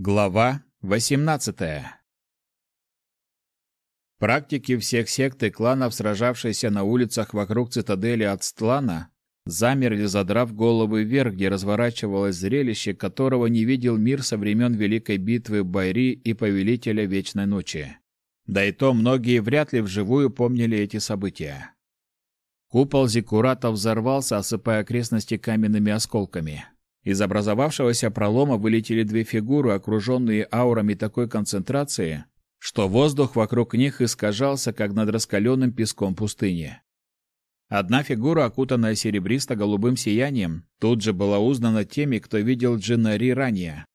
Глава 18. Практики всех сект и кланов, сражавшиеся на улицах вокруг цитадели Ацтлана, замерли, задрав головы вверх, где разворачивалось зрелище, которого не видел мир со времен Великой битвы Байри и Повелителя Вечной Ночи. Да и то многие вряд ли вживую помнили эти события. Купол Зиккурата взорвался, осыпая окрестности каменными осколками. Из образовавшегося пролома вылетели две фигуры, окруженные аурами такой концентрации, что воздух вокруг них искажался, как над раскаленным песком пустыни. Одна фигура, окутанная серебристо-голубым сиянием, тут же была узнана теми, кто видел Джинари ранее.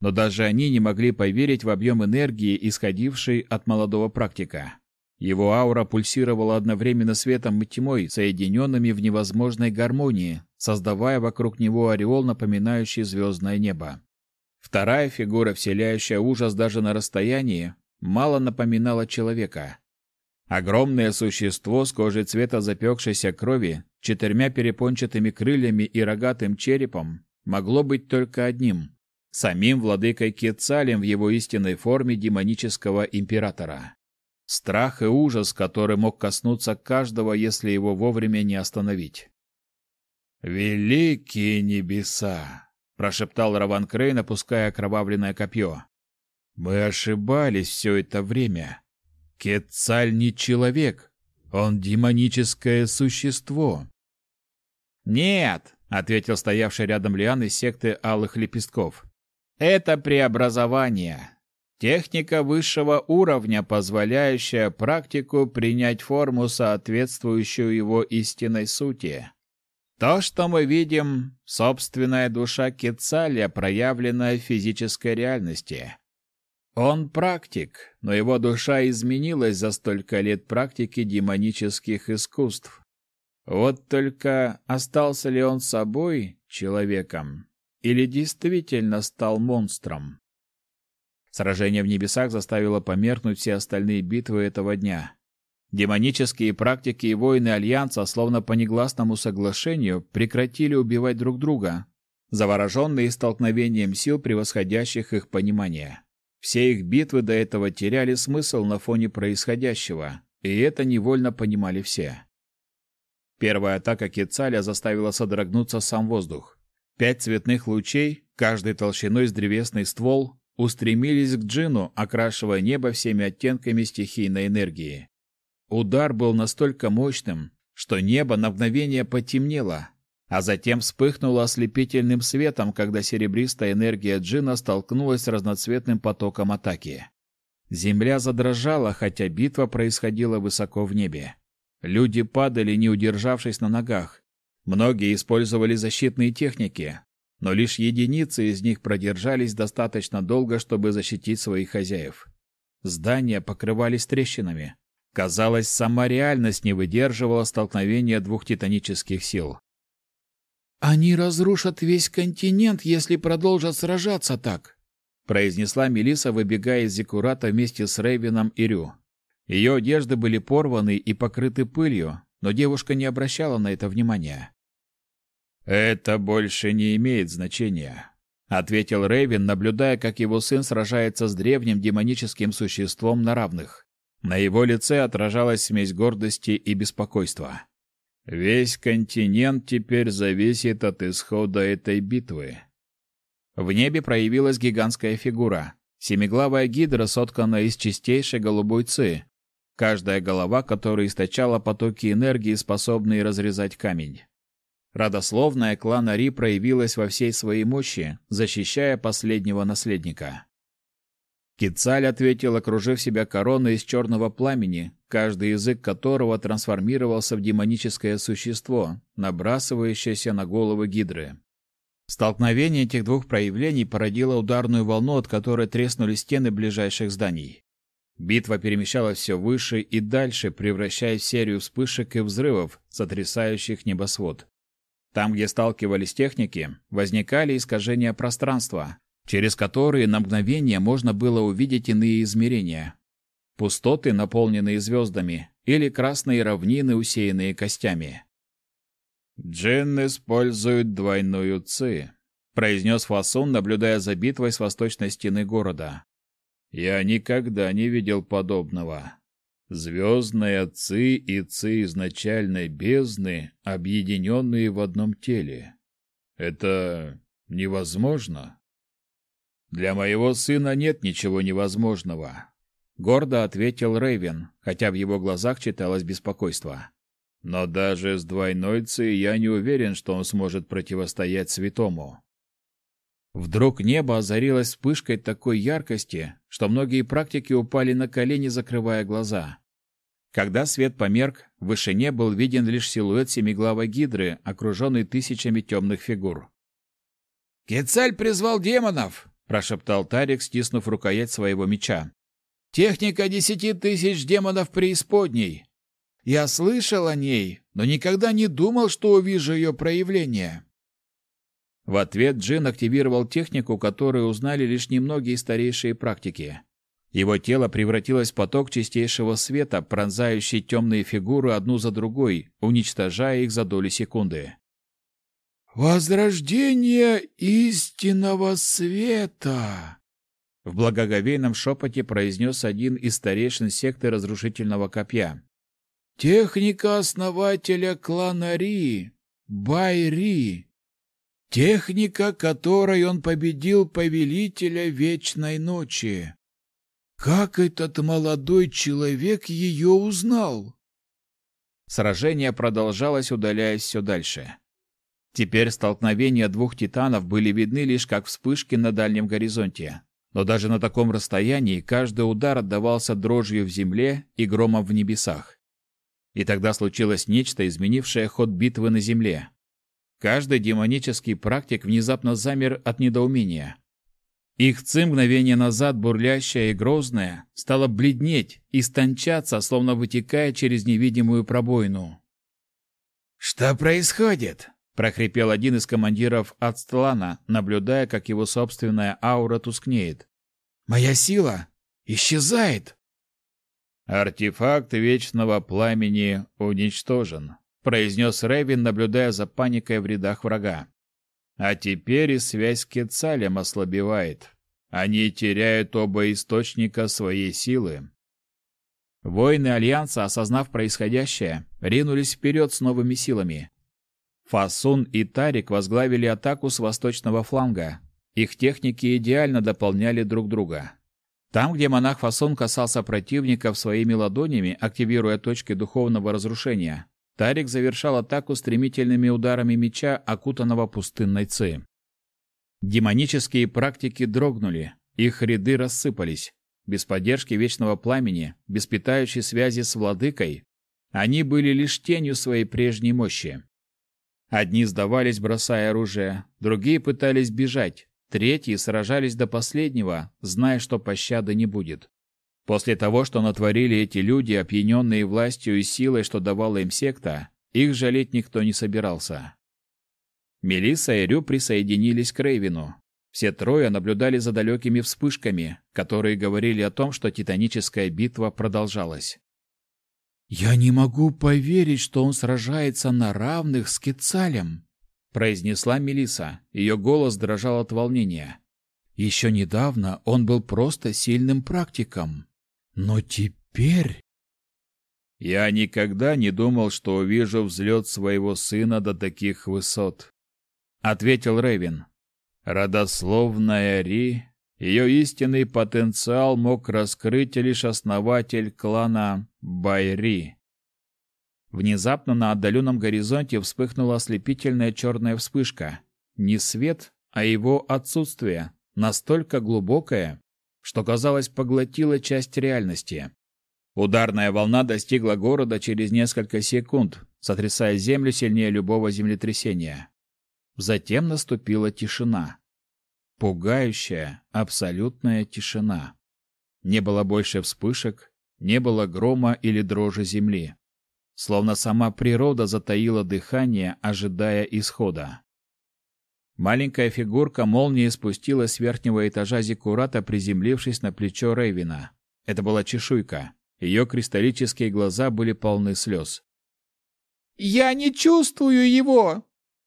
Но даже они не могли поверить в объем энергии, исходившей от молодого практика. Его аура пульсировала одновременно светом и тьмой, соединенными в невозможной гармонии, создавая вокруг него ореол, напоминающий звездное небо. Вторая фигура, вселяющая ужас даже на расстоянии, мало напоминала человека. Огромное существо с кожей цвета запекшейся крови, четырьмя перепончатыми крыльями и рогатым черепом могло быть только одним – самим владыкой Кетцалем в его истинной форме демонического императора. Страх и ужас, который мог коснуться каждого, если его вовремя не остановить. «Великие небеса!» — прошептал Раван Крейн, опуская окровавленное копье. «Мы ошибались все это время. Кетцаль не человек, он демоническое существо». «Нет!» — ответил стоявший рядом Лиан из секты Алых Лепестков. «Это преобразование. Техника высшего уровня, позволяющая практику принять форму, соответствующую его истинной сути. То, что мы видим, собственная душа Кецаля, проявленная в физической реальности. Он практик, но его душа изменилась за столько лет практики демонических искусств. Вот только остался ли он собой, человеком, или действительно стал монстром? Сражение в небесах заставило померкнуть все остальные битвы этого дня. Демонические практики и воины Альянса, словно по негласному соглашению, прекратили убивать друг друга, завороженные столкновением сил, превосходящих их понимание. Все их битвы до этого теряли смысл на фоне происходящего, и это невольно понимали все. Первая атака Кецаля заставила содрогнуться сам воздух. Пять цветных лучей, каждой толщиной с древесный ствол, устремились к Джину, окрашивая небо всеми оттенками стихийной энергии. Удар был настолько мощным, что небо на мгновение потемнело, а затем вспыхнуло ослепительным светом, когда серебристая энергия Джина столкнулась с разноцветным потоком атаки. Земля задрожала, хотя битва происходила высоко в небе. Люди падали, не удержавшись на ногах. Многие использовали защитные техники, но лишь единицы из них продержались достаточно долго, чтобы защитить своих хозяев. Здания покрывались трещинами. Казалось, сама реальность не выдерживала столкновения двух титанических сил. «Они разрушат весь континент, если продолжат сражаться так», произнесла Мелиса, выбегая из Зикурата вместе с Рейвином и Рю. Ее одежды были порваны и покрыты пылью, но девушка не обращала на это внимания. Это больше не имеет значения, ответил Рейвен, наблюдая, как его сын сражается с древним демоническим существом на равных. На его лице отражалась смесь гордости и беспокойства. Весь континент теперь зависит от исхода этой битвы. В небе проявилась гигантская фигура. Семиглавая гидра, сотканная из чистейшей голубой ци, каждая голова которой источала потоки энергии, способные разрезать камень. Родословная клана Ри проявилась во всей своей мощи, защищая последнего наследника. Кицаль ответил, окружив себя короной из черного пламени, каждый язык которого трансформировался в демоническое существо, набрасывающееся на головы гидры. Столкновение этих двух проявлений породило ударную волну, от которой треснули стены ближайших зданий. Битва перемещалась все выше и дальше, превращаясь в серию вспышек и взрывов, сотрясающих небосвод. Там, где сталкивались техники, возникали искажения пространства, через которые на мгновение можно было увидеть иные измерения. Пустоты, наполненные звездами, или красные равнины, усеянные костями. Джин использует двойную ци, произнес Фасон, наблюдая за битвой с восточной стены города. Я никогда не видел подобного. Звездные ци и ци изначальной бездны, объединенные в одном теле. Это невозможно. Для моего сына нет ничего невозможного, гордо ответил Рейвен, хотя в его глазах читалось беспокойство. Но даже с двойной ци я не уверен, что он сможет противостоять святому. Вдруг небо озарилось вспышкой такой яркости, что многие практики упали на колени, закрывая глаза. Когда свет померк, в вышине был виден лишь силуэт семиглавой гидры, окруженный тысячами темных фигур. «Кецаль призвал демонов!» – прошептал Тарик, стиснув рукоять своего меча. «Техника десяти тысяч демонов преисподней! Я слышал о ней, но никогда не думал, что увижу ее проявление. В ответ Джин активировал технику, которую узнали лишь немногие старейшие практики. Его тело превратилось в поток чистейшего света, пронзающий темные фигуры одну за другой, уничтожая их за доли секунды. «Возрождение истинного света!» В благоговейном шепоте произнес один из старейшин секты разрушительного копья. «Техника основателя клана Ри, Байри, Техника, которой он победил повелителя Вечной Ночи. Как этот молодой человек ее узнал? Сражение продолжалось, удаляясь все дальше. Теперь столкновения двух титанов были видны лишь как вспышки на дальнем горизонте. Но даже на таком расстоянии каждый удар отдавался дрожью в земле и громом в небесах. И тогда случилось нечто, изменившее ход битвы на земле. Каждый демонический практик внезапно замер от недоумения. Их ци мгновение назад, бурлящая и грозная, стала бледнеть, и истончаться, словно вытекая через невидимую пробоину. «Что происходит?» — прохрипел один из командиров Ацтлана, наблюдая, как его собственная аура тускнеет. «Моя сила исчезает!» «Артефакт Вечного Пламени уничтожен», произнес Ревин, наблюдая за паникой в рядах врага. А теперь и связь с Кецалем ослабевает. Они теряют оба источника своей силы. Воины Альянса, осознав происходящее, ринулись вперед с новыми силами. Фасун и Тарик возглавили атаку с восточного фланга. Их техники идеально дополняли друг друга. Там, где монах Фасун касался противников своими ладонями, активируя точки духовного разрушения, Тарик завершал атаку стремительными ударами меча, окутанного пустынной ци. Демонические практики дрогнули, их ряды рассыпались. Без поддержки вечного пламени, без питающей связи с владыкой, они были лишь тенью своей прежней мощи. Одни сдавались, бросая оружие, другие пытались бежать, третьи сражались до последнего, зная, что пощады не будет. После того, что натворили эти люди, опьяненные властью и силой, что давала им секта, их жалеть никто не собирался. Мелисса и Рю присоединились к Рейвину. Все трое наблюдали за далекими вспышками, которые говорили о том, что титаническая битва продолжалась. «Я не могу поверить, что он сражается на равных с Кецалем», произнесла Мелиса. Ее голос дрожал от волнения. «Еще недавно он был просто сильным практиком. Но теперь... Я никогда не думал, что увижу взлет своего сына до таких высот, ответил Рейвен. Родословная Ри, ее истинный потенциал мог раскрыть лишь основатель клана Байри. Внезапно на отдаленном горизонте вспыхнула ослепительная черная вспышка. Не свет, а его отсутствие, настолько глубокое, что, казалось, поглотила часть реальности. Ударная волна достигла города через несколько секунд, сотрясая землю сильнее любого землетрясения. Затем наступила тишина. Пугающая, абсолютная тишина. Не было больше вспышек, не было грома или дрожи земли. Словно сама природа затаила дыхание, ожидая исхода. Маленькая фигурка молнией спустилась с верхнего этажа зиккурата, приземлившись на плечо Рейвина. Это была чешуйка. Ее кристаллические глаза были полны слез. «Я не чувствую его!»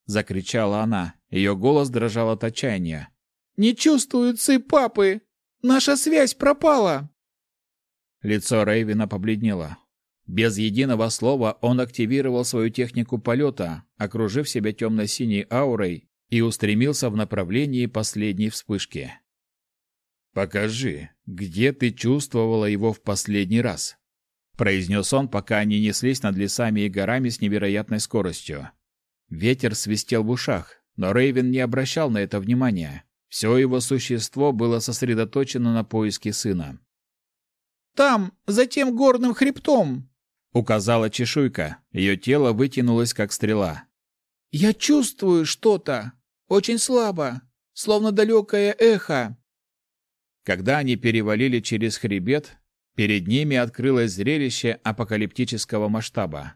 закричала она. Ее голос дрожал от отчаяния. Не чувствую ци папы. Наша связь пропала. Лицо Рейвина побледнело. Без единого слова он активировал свою технику полета, окружив себя темно-синей аурой и устремился в направлении последней вспышки. «Покажи, где ты чувствовала его в последний раз?» произнес он, пока они неслись над лесами и горами с невероятной скоростью. Ветер свистел в ушах, но Рейвен не обращал на это внимания. Все его существо было сосредоточено на поиске сына. «Там, за тем горным хребтом!» — указала чешуйка. Ее тело вытянулось, как стрела. «Я чувствую что-то. Очень слабо. Словно далекое эхо». Когда они перевалили через хребет, Перед ними открылось зрелище апокалиптического масштаба.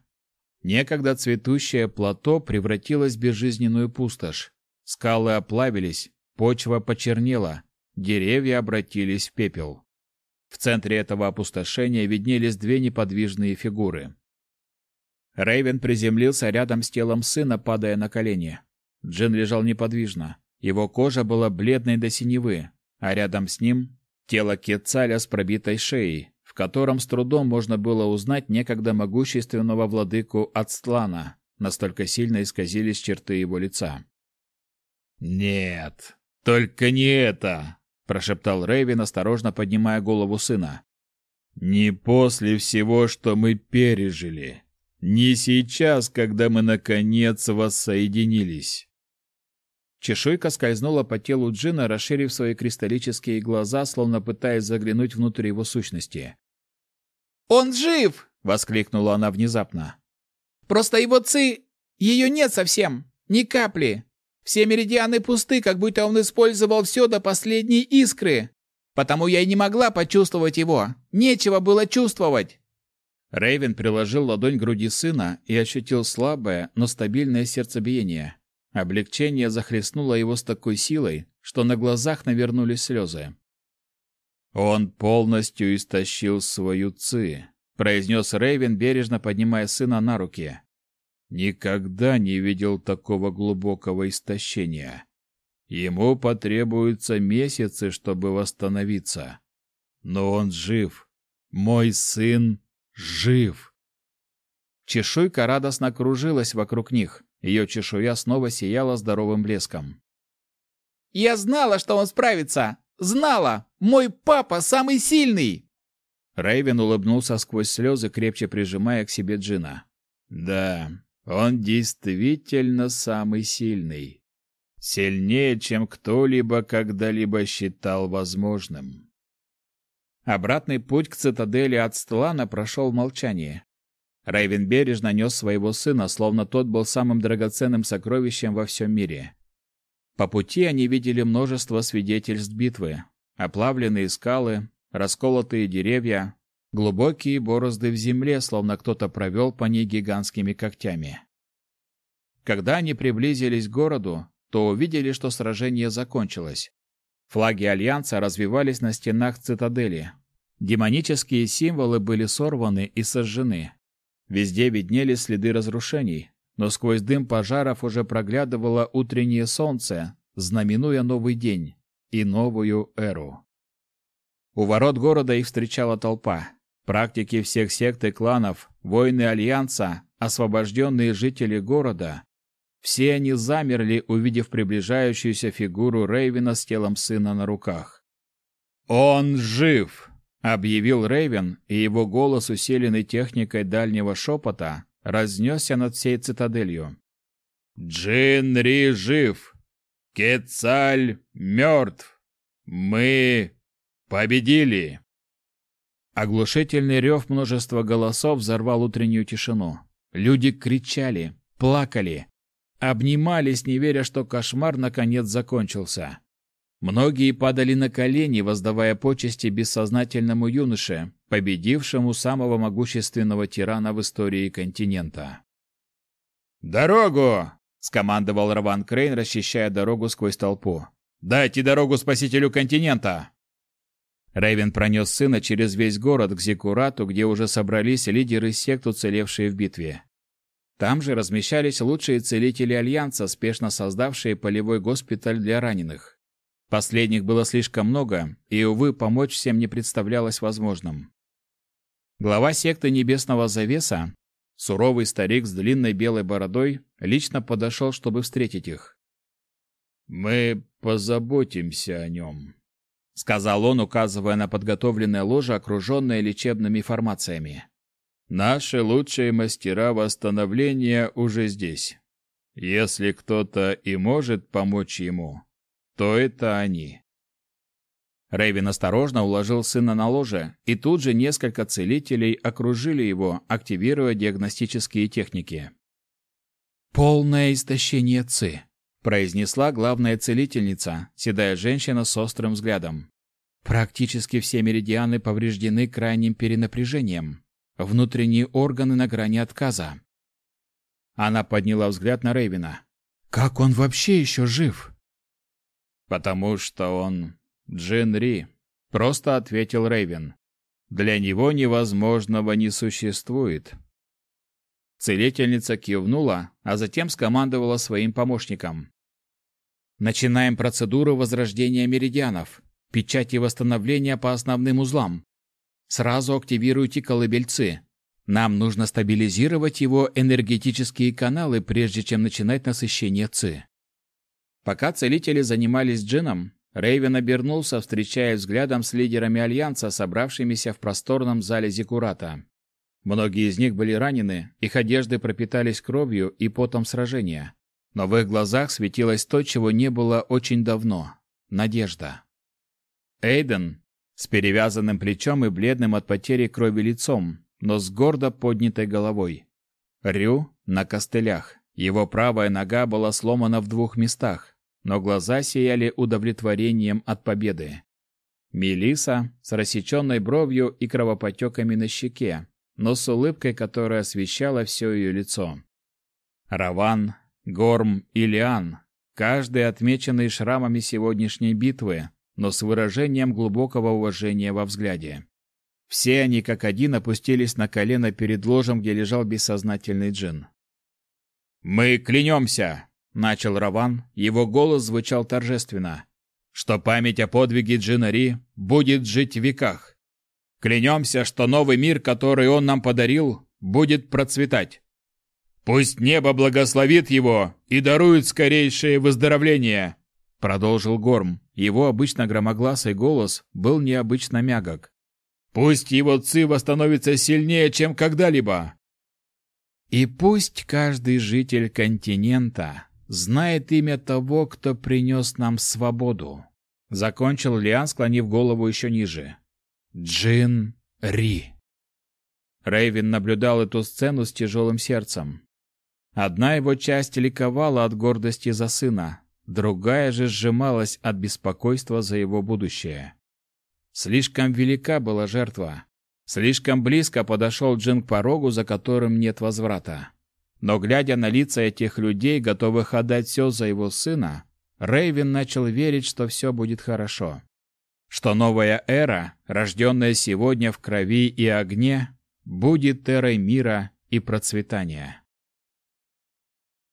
Некогда цветущее плато превратилось в безжизненную пустошь. Скалы оплавились, почва почернела, деревья обратились в пепел. В центре этого опустошения виднелись две неподвижные фигуры. Рейвен приземлился рядом с телом сына, падая на колени. Джин лежал неподвижно. Его кожа была бледной до синевы, а рядом с ним тело Кетцаля с пробитой шеей, в котором с трудом можно было узнать некогда могущественного владыку Ацтлана, настолько сильно исказились черты его лица. «Нет, только не это!» – прошептал Рейвен, осторожно поднимая голову сына. «Не после всего, что мы пережили. Не сейчас, когда мы, наконец, воссоединились». Чешуйка скользнула по телу Джина, расширив свои кристаллические глаза, словно пытаясь заглянуть внутрь его сущности. «Он жив!» — воскликнула она внезапно. «Просто его ци... Ее нет совсем! Ни капли! Все меридианы пусты, как будто он использовал все до последней искры! Потому я и не могла почувствовать его! Нечего было чувствовать!» Рейвен приложил ладонь к груди сына и ощутил слабое, но стабильное сердцебиение. Облегчение захлестнуло его с такой силой, что на глазах навернулись слезы. Он полностью истощил свою ци, произнес Рейвен, бережно поднимая сына на руки. Никогда не видел такого глубокого истощения. Ему потребуются месяцы, чтобы восстановиться. Но он жив. Мой сын жив. Чешуйка радостно кружилась вокруг них. Ее чешуя снова сияла здоровым блеском. «Я знала, что он справится! Знала! Мой папа самый сильный!» Рейвен улыбнулся сквозь слезы, крепче прижимая к себе Джина. «Да, он действительно самый сильный. Сильнее, чем кто-либо когда-либо считал возможным». Обратный путь к цитадели от Стлана прошел в молчании. Рейвен бережно нес своего сына, словно тот был самым драгоценным сокровищем во всем мире. По пути они видели множество свидетельств битвы. Оплавленные скалы, расколотые деревья, глубокие борозды в земле, словно кто-то провел по ней гигантскими когтями. Когда они приблизились к городу, то увидели, что сражение закончилось. Флаги Альянса развивались на стенах цитадели. Демонические символы были сорваны и сожжены. Везде виднелись следы разрушений, но сквозь дым пожаров уже проглядывало утреннее солнце, знаменуя новый день и новую эру. У ворот города их встречала толпа. Практики всех сект и кланов, воины Альянса, освобожденные жители города. Все они замерли, увидев приближающуюся фигуру Рейвена с телом сына на руках. «Он жив!» — объявил Рейвен, и его голос, усиленный техникой дальнего шепота, разнесся над всей цитаделью. «Джинри жив! Кецаль мертв! Мы победили!» Оглушительный рев множества голосов взорвал утреннюю тишину. Люди кричали, плакали, обнимались, не веря, что кошмар наконец закончился. Многие падали на колени, воздавая почести бессознательному юноше, победившему самого могущественного тирана в истории континента. «Дорогу!» — скомандовал Раван Крейн, расчищая дорогу сквозь толпу. «Дайте дорогу спасителю континента!» Рейвен пронес сына через весь город к Зикурату, где уже собрались лидеры сект, уцелевшие в битве. Там же размещались лучшие целители Альянса, спешно создавшие полевой госпиталь для раненых. Последних было слишком много, и, увы, помочь всем не представлялось возможным. Глава секты Небесного Завеса, суровый старик с длинной белой бородой, лично подошел, чтобы встретить их. «Мы позаботимся о нем», — сказал он, указывая на подготовленное ложе, окруженное лечебными формациями. «Наши лучшие мастера восстановления уже здесь. Если кто-то и может помочь ему, то это они». Рэйвин осторожно уложил сына на ложе, и тут же несколько целителей окружили его, активируя диагностические техники. «Полное истощение ЦИ», произнесла главная целительница, седая женщина с острым взглядом. Практически все меридианы повреждены крайним перенапряжением. Внутренние органы на грани отказа. Она подняла взгляд на Рейвина. Как он вообще еще жив? Потому что он Джин Ри, просто ответил Рейвен. Для него невозможного не существует. Целительница кивнула, а затем скомандовала своим помощникам. Начинаем процедуру возрождения меридианов. Печати восстановления по основным узлам. Сразу активируйте колыбельцы. Нам нужно стабилизировать его энергетические каналы, прежде чем начинать насыщение ЦИ. Пока целители занимались джином, Рейвен обернулся, встречая взглядом с лидерами Альянса, собравшимися в просторном зале Зикурата. Многие из них были ранены, их одежды пропитались кровью и потом сражения. Но в их глазах светилось то, чего не было очень давно — надежда. Эйден с перевязанным плечом и бледным от потери крови лицом, но с гордо поднятой головой. Рю на костылях. Его правая нога была сломана в двух местах, но глаза сияли удовлетворением от победы. Мелиса с рассеченной бровью и кровопотеками на щеке, но с улыбкой, которая освещала все ее лицо. Раван Горм и Лиан, каждый отмеченный шрамами сегодняшней битвы, но с выражением глубокого уважения во взгляде. Все они как один опустились на колено перед ложем, где лежал бессознательный джин. «Мы клянемся!» — начал Раван, его голос звучал торжественно, «что память о подвиге Джинари будет жить в веках. Клянемся, что новый мир, который он нам подарил, будет процветать. Пусть небо благословит его и дарует скорейшее выздоровление, продолжил Горм. Его обычно громогласый голос был необычно мягок. Пусть его ци восстановится сильнее, чем когда-либо. И пусть каждый житель континента знает имя того, кто принес нам свободу. Закончил Лиан, склонив голову еще ниже. Джин Ри. Рейвен наблюдал эту сцену с тяжелым сердцем. Одна его часть ликовала от гордости за сына, другая же сжималась от беспокойства за его будущее. Слишком велика была жертва. Слишком близко подошел Джин к порогу, за которым нет возврата. Но глядя на лица этих людей, готовых отдать все за его сына, Рейвен начал верить, что все будет хорошо. Что новая эра, рожденная сегодня в крови и огне, будет эрой мира и процветания.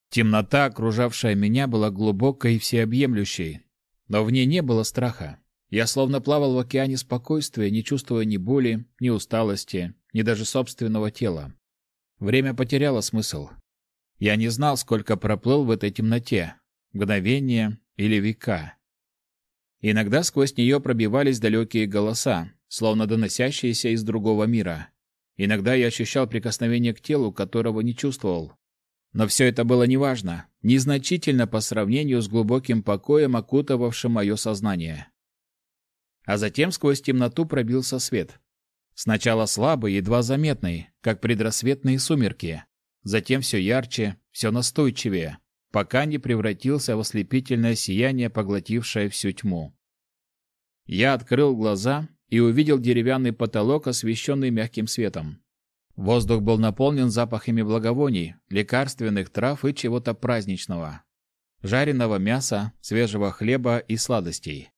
Темнота, окружавшая меня, была глубокой и всеобъемлющей, но в ней не было страха. Я словно плавал в океане спокойствия, не чувствуя ни боли, ни усталости, ни даже собственного тела. Время потеряло смысл. Я не знал, сколько проплыл в этой темноте — мгновение или века. Иногда сквозь нее пробивались далекие голоса, словно доносящиеся из другого мира. Иногда я ощущал прикосновение к телу, которого не чувствовал, но все это было неважно, незначительно по сравнению с глубоким покоем, окутывавшим мое сознание. А затем сквозь темноту пробился свет. Сначала слабый, едва заметный, как предрассветные сумерки. Затем все ярче, все настойчивее, пока не превратился в ослепительное сияние, поглотившее всю тьму. Я открыл глаза и увидел деревянный потолок, освещенный мягким светом. Воздух был наполнен запахами благовоний, лекарственных трав и чего-то праздничного. Жареного мяса, свежего хлеба и сладостей.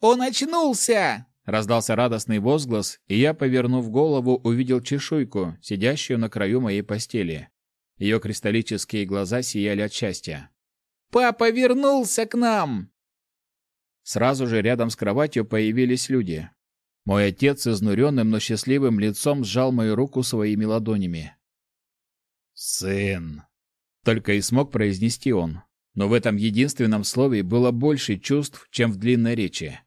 «Он очнулся!» — раздался радостный возглас, и я, повернув голову, увидел чешуйку, сидящую на краю моей постели. Ее кристаллические глаза сияли от счастья. «Папа вернулся к нам!» Сразу же рядом с кроватью появились люди. Мой отец с изнуренным, но счастливым лицом сжал мою руку своими ладонями. «Сын!» Только и смог произнести он. Но в этом единственном слове было больше чувств, чем в длинной речи.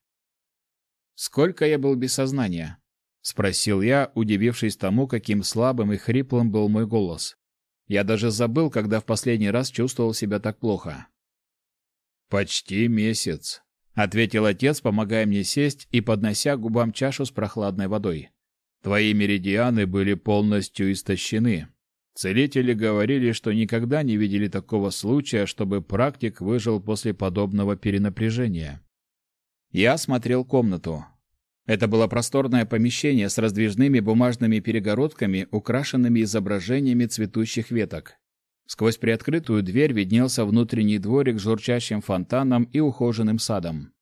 «Сколько я был без сознания?» — спросил я, удивившись тому, каким слабым и хриплым был мой голос. Я даже забыл, когда в последний раз чувствовал себя так плохо. «Почти месяц», — ответил отец, помогая мне сесть и поднося губам чашу с прохладной водой. «Твои меридианы были полностью истощены. Целители говорили, что никогда не видели такого случая, чтобы практик выжил после подобного перенапряжения». Я осмотрел комнату. Это было просторное помещение с раздвижными бумажными перегородками, украшенными изображениями цветущих веток. Сквозь приоткрытую дверь виднелся внутренний дворик с журчащим фонтаном и ухоженным садом.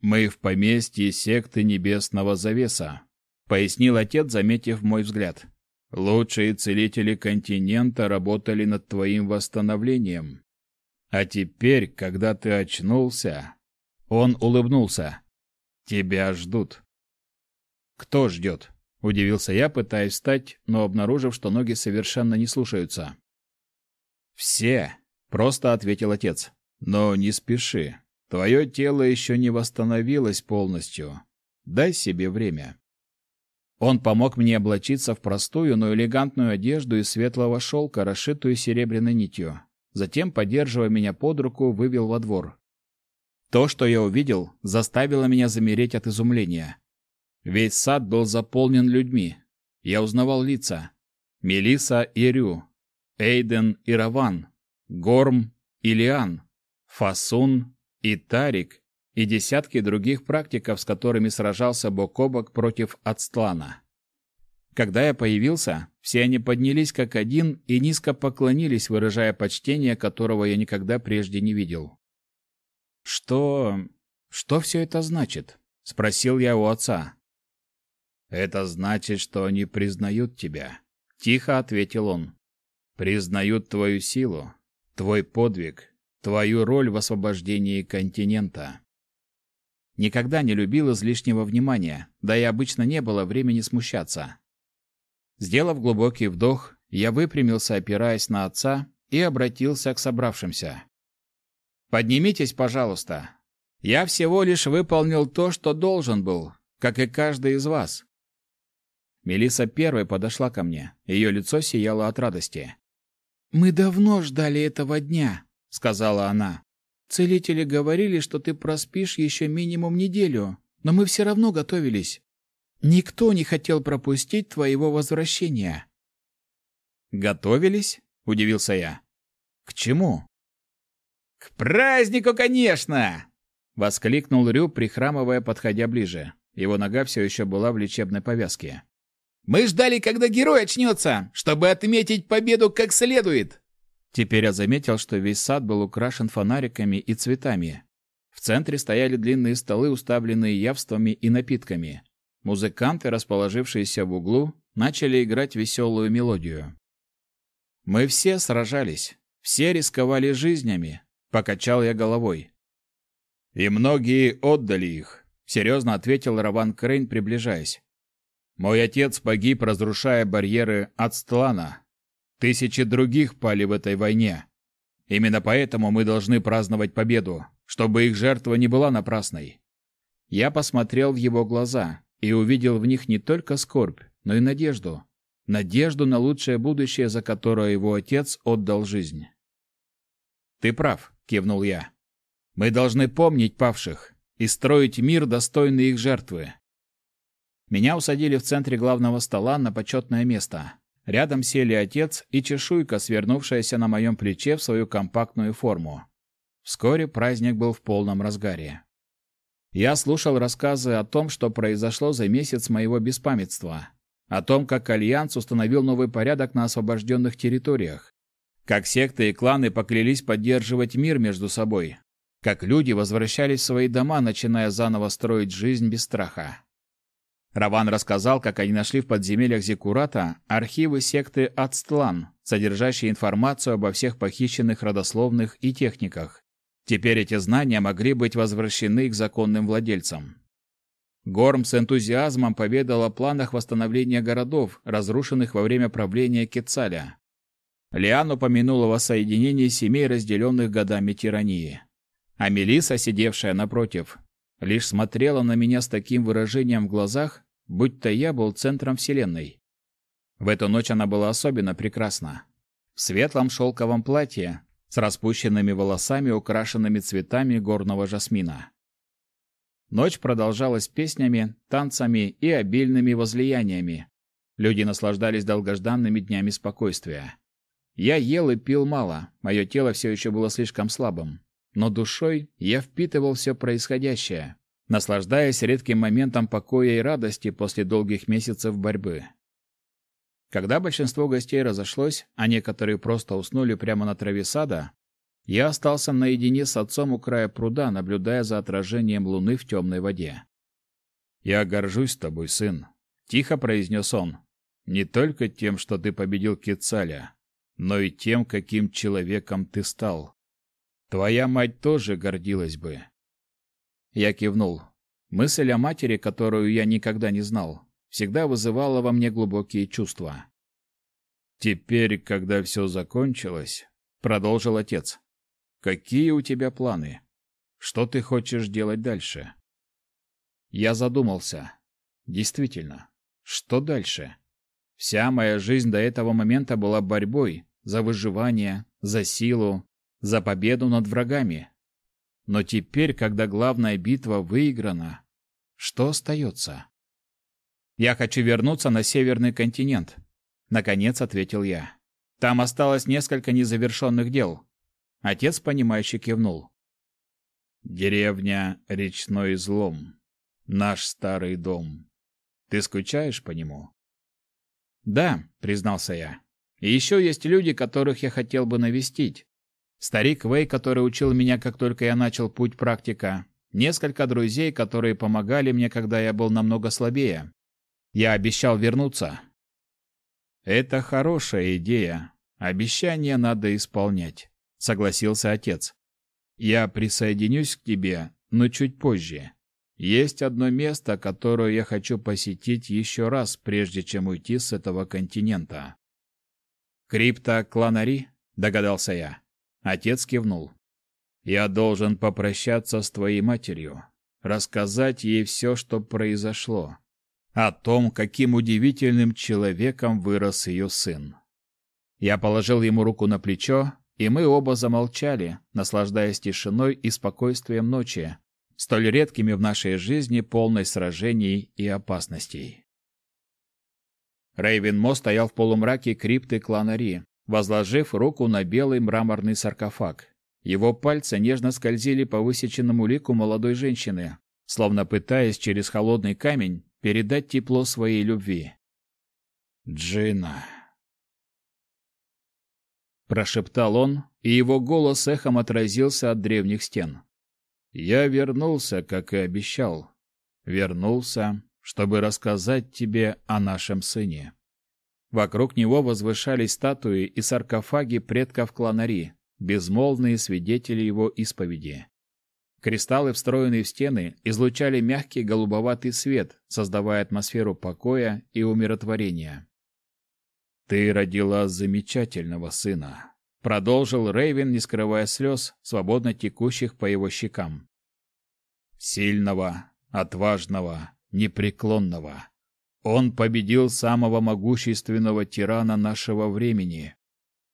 «Мы в поместье секты Небесного Завеса», — пояснил отец, заметив мой взгляд. «Лучшие целители континента работали над твоим восстановлением. А теперь, когда ты очнулся...» Он улыбнулся. Тебя ждут. Кто ждет? Удивился я, пытаясь встать, но обнаружив, что ноги совершенно не слушаются. Все, просто ответил отец. Но не спеши. Твое тело еще не восстановилось полностью. Дай себе время. Он помог мне облачиться в простую, но элегантную одежду из светлого шелка, расшитую серебряной нитью. Затем, поддерживая меня под руку, вывел во двор. То, что я увидел, заставило меня замереть от изумления. Весь сад был заполнен людьми. Я узнавал лица. Мелиса и Рю, Эйден и Раван, Горм и Лиан, Фасун и Тарик и десятки других практиков, с которыми сражался бок о бок против Ацтлана. Когда я появился, все они поднялись как один и низко поклонились, выражая почтение, которого я никогда прежде не видел. «Что... что все это значит?» — спросил я у отца. «Это значит, что они признают тебя», — тихо ответил он. «Признают твою силу, твой подвиг, твою роль в освобождении континента». Никогда не любил излишнего внимания, да и обычно не было времени смущаться. Сделав глубокий вдох, я выпрямился, опираясь на отца, и обратился к собравшимся. Поднимитесь, пожалуйста. Я всего лишь выполнил то, что должен был, как и каждый из вас. Мелиса первой подошла ко мне. Ее лицо сияло от радости. Мы давно ждали этого дня, сказала она. Целители говорили, что ты проспишь еще минимум неделю, но мы все равно готовились. Никто не хотел пропустить твоего возвращения. Готовились? удивился я. К чему? «К празднику, конечно!» — воскликнул Рю, прихрамывая, подходя ближе. Его нога все еще была в лечебной повязке. «Мы ждали, когда герой очнется, чтобы отметить победу как следует!» Теперь я заметил, что весь сад был украшен фонариками и цветами. В центре стояли длинные столы, уставленные явствами и напитками. Музыканты, расположившиеся в углу, начали играть веселую мелодию. Мы все сражались, все рисковали жизнями, Покачал я головой. И многие отдали их, серьезно ответил Раван Крейн, приближаясь. Мой отец погиб, разрушая барьеры Ацтлана. Тысячи других пали в этой войне. Именно поэтому мы должны праздновать победу, чтобы их жертва не была напрасной. Я посмотрел в его глаза и увидел в них не только скорбь, но и надежду. Надежду на лучшее будущее, за которое его отец отдал жизнь. Ты прав кивнул я. Мы должны помнить павших и строить мир, достойный их жертвы. Меня усадили в центре главного стола на почетное место. Рядом сели отец и чешуйка, свернувшаяся на моем плече в свою компактную форму. Вскоре праздник был в полном разгаре. Я слушал рассказы о том, что произошло за месяц моего беспамятства, о том, как Альянс установил новый порядок на освобожденных территориях, как секты и кланы поклялись поддерживать мир между собой. Как люди возвращались в свои дома, начиная заново строить жизнь без страха. Раван рассказал, как они нашли в подземельях Зиккурата архивы секты Ацтлан, содержащие информацию обо всех похищенных родословных и техниках. Теперь эти знания могли быть возвращены к законным владельцам. Горм с энтузиазмом поведал о планах восстановления городов, разрушенных во время правления Кецаля. Лиан упомянул о воссоединении семей, разделенных годами тирании. А Мелиса, сидевшая напротив, лишь смотрела на меня с таким выражением в глазах, будто я был центром вселенной. В эту ночь она была особенно прекрасна. В светлом шелковом платье, с распущенными волосами, украшенными цветами горного жасмина. Ночь продолжалась песнями, танцами и обильными возлияниями. Люди наслаждались долгожданными днями спокойствия. Я ел и пил мало, мое тело все еще было слишком слабым но душой я впитывал все происходящее, наслаждаясь редким моментом покоя и радости после долгих месяцев борьбы. Когда большинство гостей разошлось, а некоторые просто уснули прямо на траве сада, я остался наедине с отцом у края пруда, наблюдая за отражением луны в темной воде. «Я горжусь тобой, сын», — тихо произнес он. «Не только тем, что ты победил Кецаля, но и тем, каким человеком ты стал. Твоя мать тоже гордилась бы. Я кивнул. Мысль о матери, которую я никогда не знал, всегда вызывала во мне глубокие чувства. Теперь, когда все закончилось, продолжил отец. Какие у тебя планы? Что ты хочешь делать дальше? Я задумался. Действительно, что дальше? Вся моя жизнь до этого момента была борьбой за выживание, за силу, за победу над врагами. Но теперь, когда главная битва выиграна, что остается? Я хочу вернуться на северный континент, наконец ответил я. Там осталось несколько незавершенных дел. Отец понимающе кивнул. Деревня Речной излом. Наш старый дом. Ты скучаешь по нему? Да, признался я. И еще есть люди, которых я хотел бы навестить. Старик Вэй, который учил меня, как только я начал путь практика. Несколько друзей, которые помогали мне, когда я был намного слабее. Я обещал вернуться. Это хорошая идея. Обещание надо исполнять, согласился отец. Я присоединюсь к тебе, но чуть позже. Есть одно место, которое я хочу посетить еще раз, прежде чем уйти с этого континента. Крипта Кланари, догадался я. Отец кивнул. Я должен попрощаться с твоей матерью, рассказать ей все, что произошло, о том, каким удивительным человеком вырос ее сын. Я положил ему руку на плечо, и мы оба замолчали, наслаждаясь тишиной и спокойствием ночи, столь редкими в нашей жизни, полной сражений и опасностей. Рейвен Мо стоял в полумраке крипты клана Ри, возложив руку на белый мраморный саркофаг. Его пальцы нежно скользили по высеченному лику молодой женщины, словно пытаясь через холодный камень передать тепло своей любви. «Джина!» Прошептал он, и его голос эхом отразился от древних стен. «Я вернулся, как и обещал. Вернулся, чтобы рассказать тебе о нашем сыне». Вокруг него возвышались статуи и саркофаги предков кланари, безмолвные свидетели его исповеди. Кристаллы, встроенные в стены, излучали мягкий голубоватый свет, создавая атмосферу покоя и умиротворения. «Ты родила замечательного сына», — продолжил Рейвен, не скрывая слез, свободно текущих по его щекам. «Сильного, отважного, непреклонного. Он победил самого могущественного тирана нашего времени,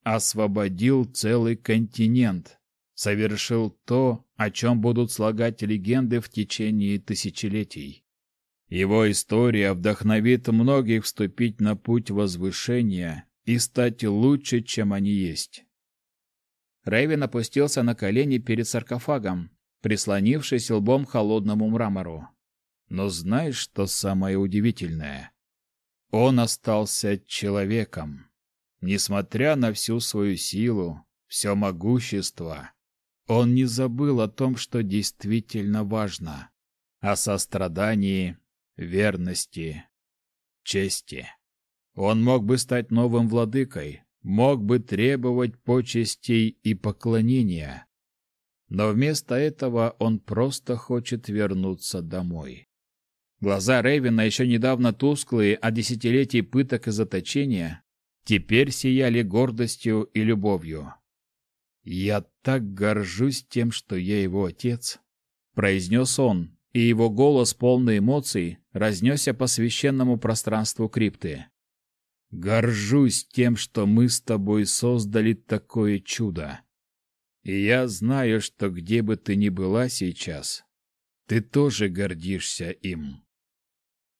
освободил целый континент, совершил то, о чем будут слагать легенды в течение тысячелетий. Его история вдохновит многих вступить на путь возвышения и стать лучше, чем они есть. Рэйвен опустился на колени перед саркофагом, прислонившись лбом к холодному мрамору. Но знаешь, что самое удивительное? Он остался человеком. Несмотря на всю свою силу, все могущество, он не забыл о том, что действительно важно, о сострадании, верности, чести. Он мог бы стать новым владыкой, мог бы требовать почестей и поклонения. Но вместо этого он просто хочет вернуться домой. Глаза Рейвена, еще недавно тусклые от десятилетий пыток и заточения, теперь сияли гордостью и любовью. «Я так горжусь тем, что я его отец», — произнес он, и его голос, полный эмоций, разнесся по священному пространству крипты. «Горжусь тем, что мы с тобой создали такое чудо. И я знаю, что где бы ты ни была сейчас, ты тоже гордишься им».